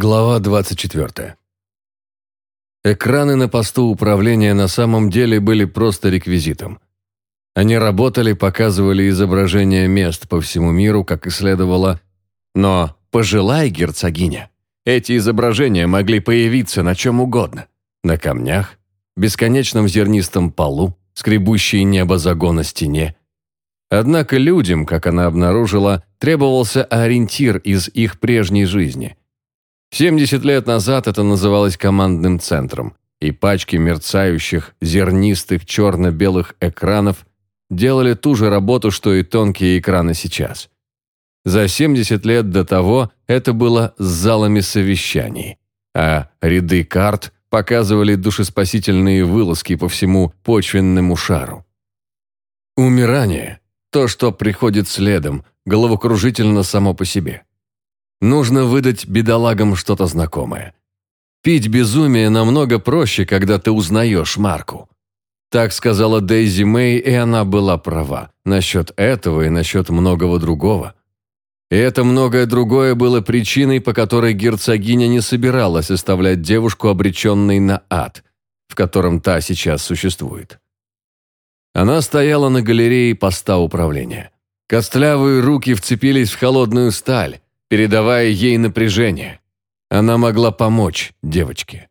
Глава 24. Экраны на посту управления на самом деле были просто реквизитом. Они работали, показывали изображения мест по всему миру, как и следовало, но, пожелай, герцогиня, эти изображения могли появиться на чем угодно. На камнях, бесконечном зернистом полу, скребущей небо загона стене. Однако людям, как она обнаружила, требовался ориентир из их прежней жизни – 70 лет назад это называлось командным центром, и пачки мерцающих, зернистых, черно-белых экранов делали ту же работу, что и тонкие экраны сейчас. За 70 лет до того это было залами совещаний, а ряды карт показывали душеспасительные вылазки по всему почвенному шару. Умирание – то, что приходит следом, головокружительно само по себе – Нужно выдать бедолагам что-то знакомое. Пить безумие намного проще, когда ты узнаешь Марку. Так сказала Дейзи Мэй, и она была права. Насчет этого и насчет многого другого. И это многое другое было причиной, по которой герцогиня не собиралась оставлять девушку, обреченной на ад, в котором та сейчас существует. Она стояла на галерее поста управления. Костлявые руки вцепились в холодную сталь, передавая ей напряжение. Она могла помочь девочке.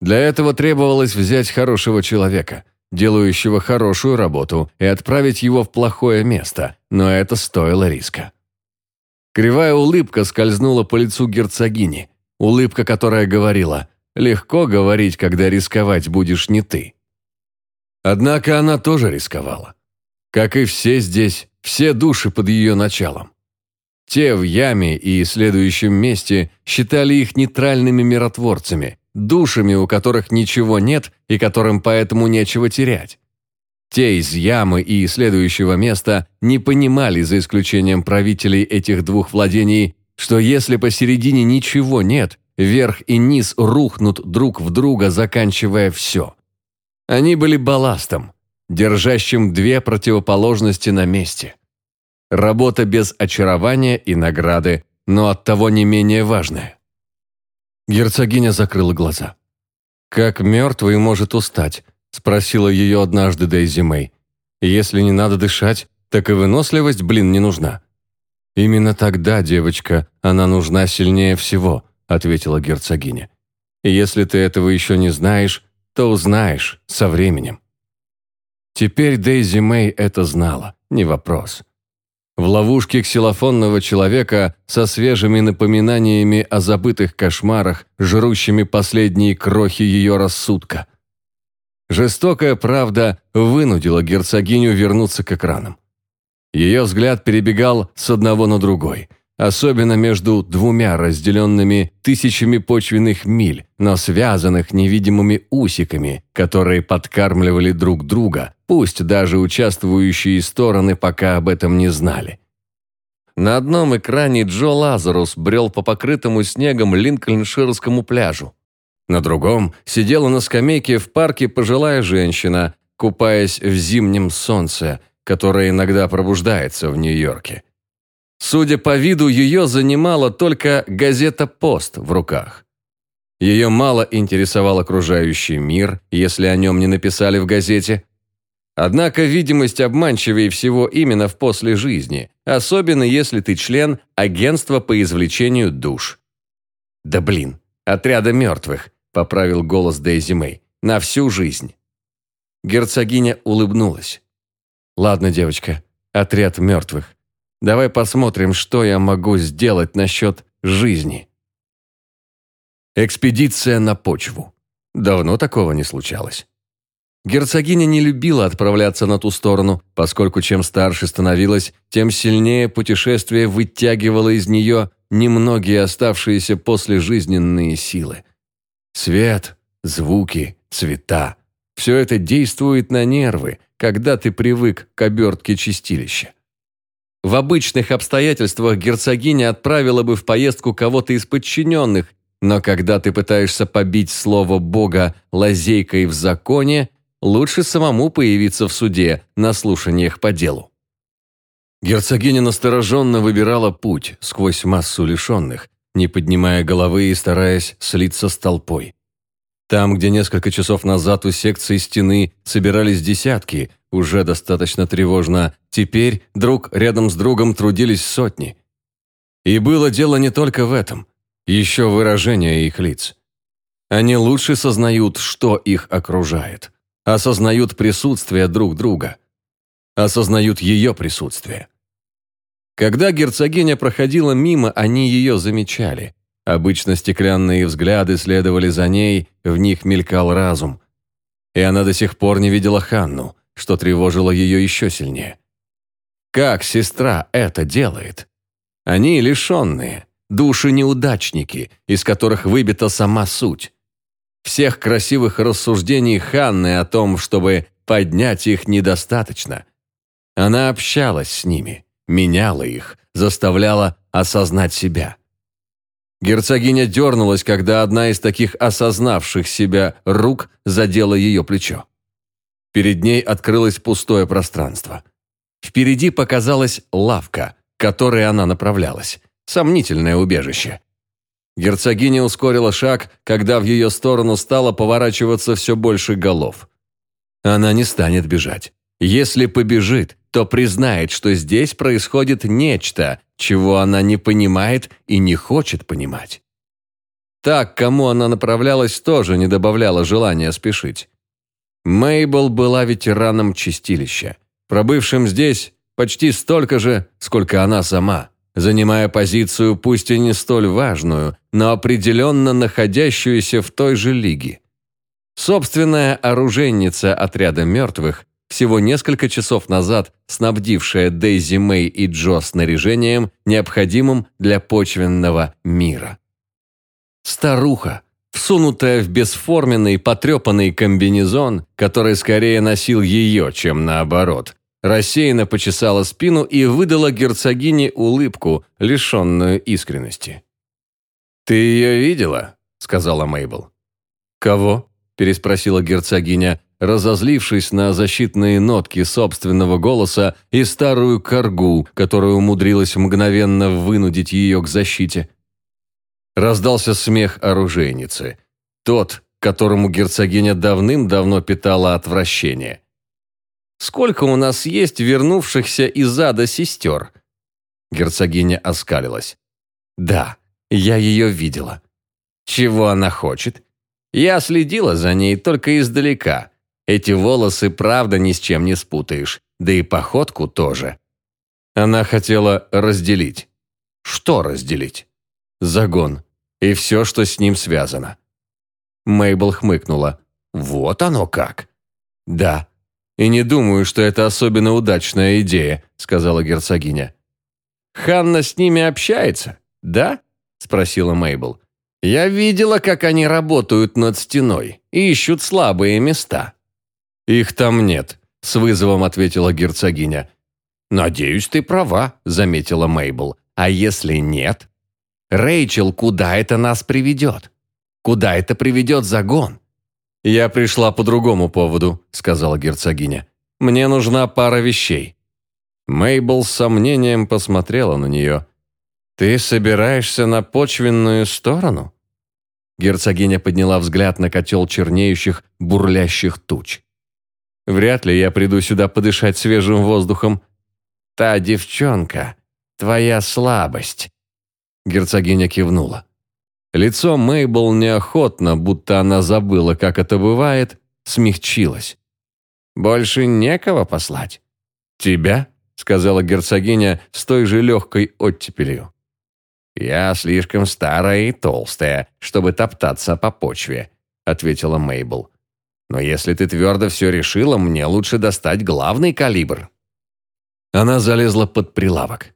Для этого требовалось взять хорошего человека, делающего хорошую работу, и отправить его в плохое место, но это стоило риска. Кривая улыбка скользнула по лицу герцогини, улыбка, которая говорила «Легко говорить, когда рисковать будешь не ты». Однако она тоже рисковала. Как и все здесь, все души под ее началом. Те в яме и следующем месте считали их нейтральными миротворцами, душами, у которых ничего нет и которым поэтому нечего терять. Те из ямы и следующего места не понимали, за исключением правителей этих двух владений, что если посередине ничего нет, верх и низ рухнут друг в друга, заканчивая все. Они были балластом, держащим две противоположности на месте – Работа без очарования и награды, но оттого не менее важная. Герцогиня закрыла глаза. «Как мертвый может устать?» – спросила ее однажды Дейзи Мэй. «Если не надо дышать, так и выносливость, блин, не нужна». «Именно тогда, девочка, она нужна сильнее всего», – ответила герцогиня. «И если ты этого еще не знаешь, то узнаешь со временем». Теперь Дейзи Мэй это знала, не вопрос в ловушке ксилофонного человека со свежими напоминаниями о забытых кошмарах, жрущими последние крохи ее рассудка. Жестокая правда вынудила герцогиню вернуться к экранам. Ее взгляд перебегал с одного на другой – особенно между двумя разделенными тысячами почвенных миль, но связанных невидимыми усиками, которые подкармливали друг друга, пусть даже участвующие стороны пока об этом не знали. На одном экране Джо Лазарус брел по покрытому снегом Линкольнширскому пляжу. На другом сидела на скамейке в парке пожилая женщина, купаясь в зимнем солнце, которое иногда пробуждается в Нью-Йорке. Судя по виду, ее занимала только газета «Пост» в руках. Ее мало интересовал окружающий мир, если о нем не написали в газете. Однако видимость обманчивее всего именно в после жизни, особенно если ты член агентства по извлечению душ. «Да блин, отряда мертвых», – поправил голос Дейзи Мэй, – «на всю жизнь». Герцогиня улыбнулась. «Ладно, девочка, отряд мертвых. Давай посмотрим, что я могу сделать насчет жизни. Экспедиция на почву. Давно такого не случалось. Герцогиня не любила отправляться на ту сторону, поскольку чем старше становилась, тем сильнее путешествие вытягивало из нее немногие оставшиеся после жизненные силы. Свет, звуки, цвета – все это действует на нервы, когда ты привык к обертке чистилища. В обычных обстоятельствах герцогиня отправила бы в поездку кого-то из подчиненных, но когда ты пытаешься побить слово Бога лазейкой в законе, лучше самому появиться в суде на слушаниях по делу. Герцогиня настороженно выбирала путь сквозь массу лишенных, не поднимая головы и стараясь слиться с толпой. Там, где несколько часов назад у секции стены собирались десятки, уже достаточно тревожно, теперь друг рядом с другом трудились сотни. И было дело не только в этом, еще выражение их лиц. Они лучше сознают, что их окружает, осознают присутствие друг друга, осознают ее присутствие. Когда герцогиня проходила мимо, они ее замечали. Обычно стеклянные взгляды следовали за ней, в них мелькал разум. И она до сих пор не видела Ханну, что тревожило ее еще сильнее. Как сестра это делает? Они лишенные, души-неудачники, из которых выбита сама суть. Всех красивых рассуждений Ханны о том, чтобы поднять их недостаточно. Она общалась с ними, меняла их, заставляла осознать себя. Герцогиня дернулась, когда одна из таких осознавших себя рук задела ее плечо. Перед ней открылось пустое пространство. Впереди показалась лавка, к которой она направлялась. Сомнительное убежище. Герцогиня ускорила шаг, когда в ее сторону стало поворачиваться все больше голов. Она не станет бежать. Если побежит, то признает, что здесь происходит нечто, чего она не понимает и не хочет понимать. Так, кому она направлялась, тоже не добавляла желания спешить. Мейбл была ветераном чистилища, пробывшим здесь почти столько же, сколько она сама, занимая позицию пусть и не столь важную, но определенно находящуюся в той же лиге. Собственная оружейница отряда мертвых всего несколько часов назад снабдившая Дейзи Мэй и Джо снаряжением, необходимым для почвенного мира. Старуха, всунутая в бесформенный потрепанный комбинезон, который скорее носил ее, чем наоборот, рассеянно почесала спину и выдала герцогине улыбку, лишенную искренности. «Ты ее видела?» – сказала Мейбл. «Кого?» – переспросила герцогиня, разозлившись на защитные нотки собственного голоса и старую коргу, которая умудрилась мгновенно вынудить ее к защите. Раздался смех оружейницы. Тот, которому герцогиня давным-давно питала отвращение. «Сколько у нас есть вернувшихся из ада сестер?» Герцогиня оскалилась. «Да, я ее видела». «Чего она хочет?» «Я следила за ней только издалека» Эти волосы правда ни с чем не спутаешь, да и походку тоже. Она хотела разделить. Что разделить? Загон. И все, что с ним связано. Мейбл хмыкнула. Вот оно как. Да. И не думаю, что это особенно удачная идея, сказала герцогиня. Ханна с ними общается, да? спросила Мейбл. Я видела, как они работают над стеной и ищут слабые места. «Их там нет», – с вызовом ответила герцогиня. «Надеюсь, ты права», – заметила Мейбл. «А если нет?» «Рэйчел, куда это нас приведет? Куда это приведет загон?» «Я пришла по другому поводу», – сказала герцогиня. «Мне нужна пара вещей». Мейбл с сомнением посмотрела на нее. «Ты собираешься на почвенную сторону?» Герцогиня подняла взгляд на котел чернеющих, бурлящих туч. Вряд ли я приду сюда подышать свежим воздухом. Та девчонка – твоя слабость». Герцогиня кивнула. Лицо Мейбл неохотно, будто она забыла, как это бывает, смягчилось. «Больше некого послать?» «Тебя?» – сказала герцогиня с той же легкой оттепелью. «Я слишком старая и толстая, чтобы топтаться по почве», – ответила Мейбл. Но если ты твердо все решила, мне лучше достать главный калибр». Она залезла под прилавок.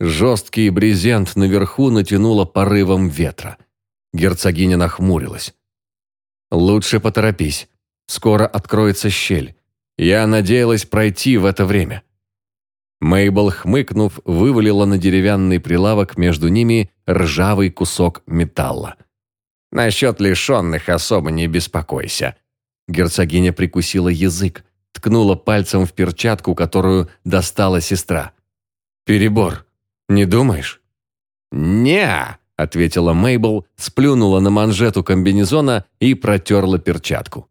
Жесткий брезент наверху натянуло порывом ветра. Герцогиня нахмурилась. «Лучше поторопись. Скоро откроется щель. Я надеялась пройти в это время». Мейбл, хмыкнув, вывалила на деревянный прилавок между ними ржавый кусок металла. «Насчет лишенных особо не беспокойся. Герцогиня прикусила язык, ткнула пальцем в перчатку, которую достала сестра. «Перебор. Не думаешь?» «Не-а», ответила Мейбл, сплюнула на манжету комбинезона и протерла перчатку.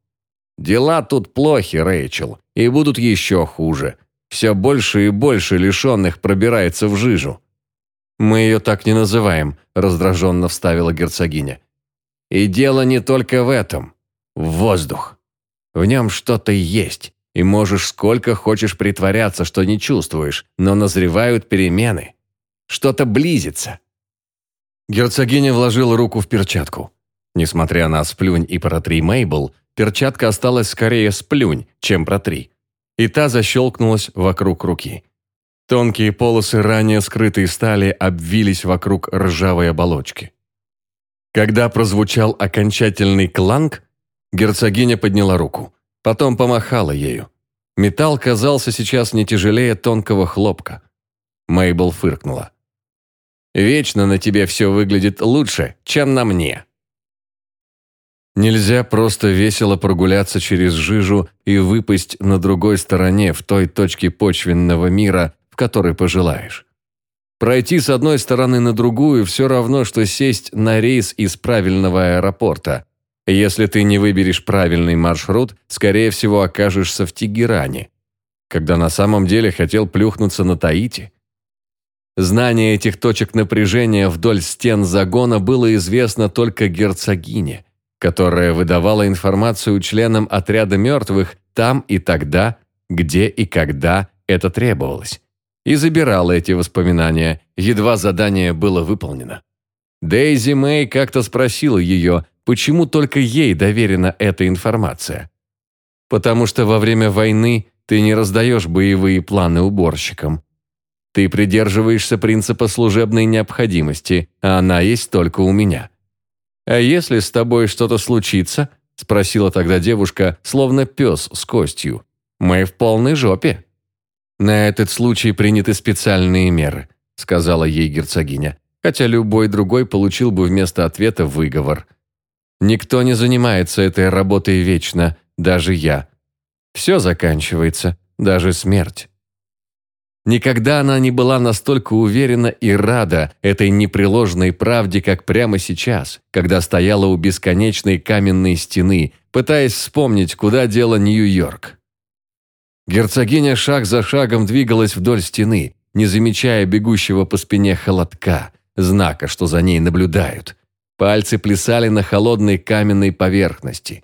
«Дела тут плохи, Рэйчел, и будут еще хуже. Все больше и больше лишенных пробирается в жижу». «Мы ее так не называем», – раздраженно вставила герцогиня. «И дело не только в этом. В воздух. В нем что-то есть, и можешь сколько хочешь притворяться, что не чувствуешь, но назревают перемены. Что-то близится». Герцогиня вложила руку в перчатку. Несмотря на сплюнь и протри Мейбл, перчатка осталась скорее сплюнь, чем протри. И та защелкнулась вокруг руки. Тонкие полосы, ранее скрытой стали, обвились вокруг ржавой оболочки. Когда прозвучал окончательный кланг, герцогиня подняла руку, потом помахала ею. Металл казался сейчас не тяжелее тонкого хлопка. Мейбл фыркнула. Вечно на тебе все выглядит лучше, чем на мне». Нельзя просто весело прогуляться через жижу и выпасть на другой стороне в той точке почвенного мира, в которой пожелаешь. Пройти с одной стороны на другую все равно, что сесть на рейс из правильного аэропорта. Если ты не выберешь правильный маршрут, скорее всего окажешься в Тегеране. Когда на самом деле хотел плюхнуться на Таити – Знание этих точек напряжения вдоль стен загона было известно только герцогине, которая выдавала информацию членам отряда мертвых там и тогда, где и когда это требовалось, и забирала эти воспоминания, едва задание было выполнено. Дейзи Мэй как-то спросила ее, почему только ей доверена эта информация. «Потому что во время войны ты не раздаешь боевые планы уборщикам», ты придерживаешься принципа служебной необходимости, а она есть только у меня. А если с тобой что-то случится, спросила тогда девушка, словно пес с костью. Мы в полной жопе. На этот случай приняты специальные меры, сказала ей герцогиня, хотя любой другой получил бы вместо ответа выговор. Никто не занимается этой работой вечно, даже я. Все заканчивается, даже смерть. Никогда она не была настолько уверена и рада этой непреложной правде, как прямо сейчас, когда стояла у бесконечной каменной стены, пытаясь вспомнить, куда дело Нью-Йорк. Герцогиня шаг за шагом двигалась вдоль стены, не замечая бегущего по спине холодка, знака, что за ней наблюдают. Пальцы плясали на холодной каменной поверхности.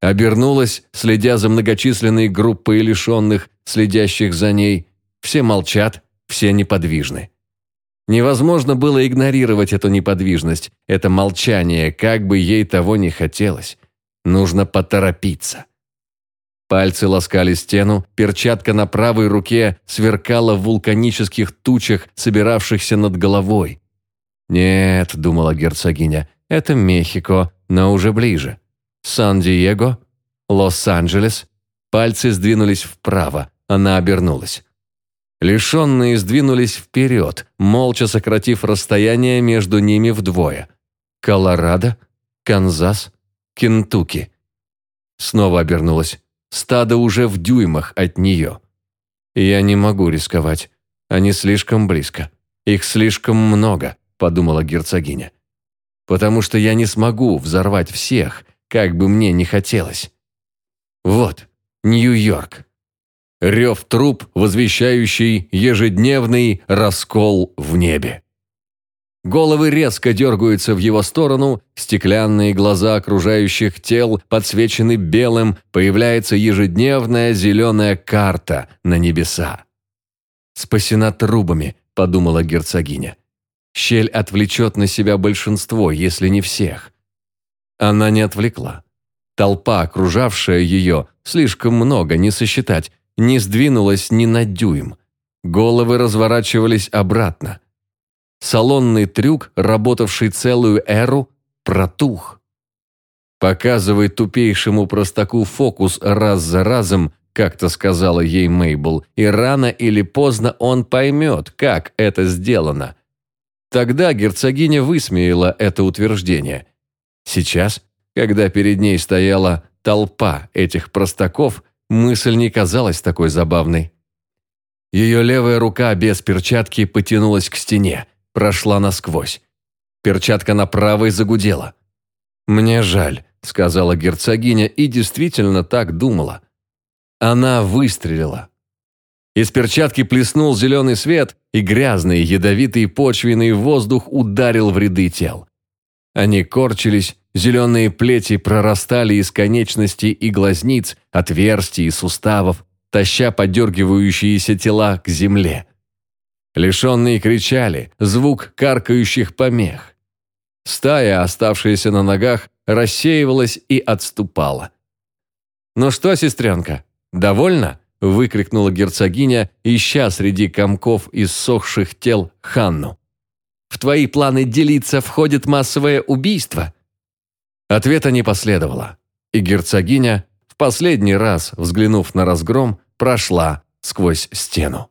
Обернулась, следя за многочисленной группой лишенных, следящих за ней – все молчат, все неподвижны. Невозможно было игнорировать эту неподвижность, это молчание, как бы ей того не хотелось. Нужно поторопиться. Пальцы ласкали стену, перчатка на правой руке сверкала в вулканических тучах, собиравшихся над головой. «Нет», — думала герцогиня, — «это Мехико, но уже ближе. Сан-Диего, Лос-Анджелес». Пальцы сдвинулись вправо, она обернулась. Лишенные сдвинулись вперед, молча сократив расстояние между ними вдвое. Колорадо, Канзас, Кентукки. Снова обернулась. Стадо уже в дюймах от нее. «Я не могу рисковать. Они слишком близко. Их слишком много», – подумала герцогиня. «Потому что я не смогу взорвать всех, как бы мне не хотелось». Вот, Нью-Йорк. Рев труб, возвещающий ежедневный раскол в небе. Головы резко дергаются в его сторону, стеклянные глаза окружающих тел подсвечены белым, появляется ежедневная зеленая карта на небеса. «Спасена трубами», — подумала герцогиня. «Щель отвлечет на себя большинство, если не всех». Она не отвлекла. Толпа, окружавшая ее, слишком много, не сосчитать, не сдвинулась ни на дюйм. Головы разворачивались обратно. Салонный трюк, работавший целую эру, протух. «Показывай тупейшему простаку фокус раз за разом», как-то сказала ей Мейбл, и рано или поздно он поймет, как это сделано. Тогда герцогиня высмеяла это утверждение. Сейчас, когда перед ней стояла толпа этих простаков, Мысль не казалась такой забавной. Ее левая рука без перчатки потянулась к стене, прошла насквозь. Перчатка на правой загудела. «Мне жаль», — сказала герцогиня и действительно так думала. Она выстрелила. Из перчатки плеснул зеленый свет, и грязный, ядовитый почвенный воздух ударил в ряды тел. Они корчились, зеленые плети прорастали из конечностей и глазниц, отверстий и суставов, таща подергивающиеся тела к земле. Лишенные кричали, звук каркающих помех. Стая, оставшаяся на ногах, рассеивалась и отступала. «Ну что, сестренка, довольна?» – выкрикнула герцогиня, ища среди комков иссохших тел Ханну. «В твои планы делиться входит массовое убийство?» Ответа не последовало, и герцогиня, в последний раз взглянув на разгром, прошла сквозь стену.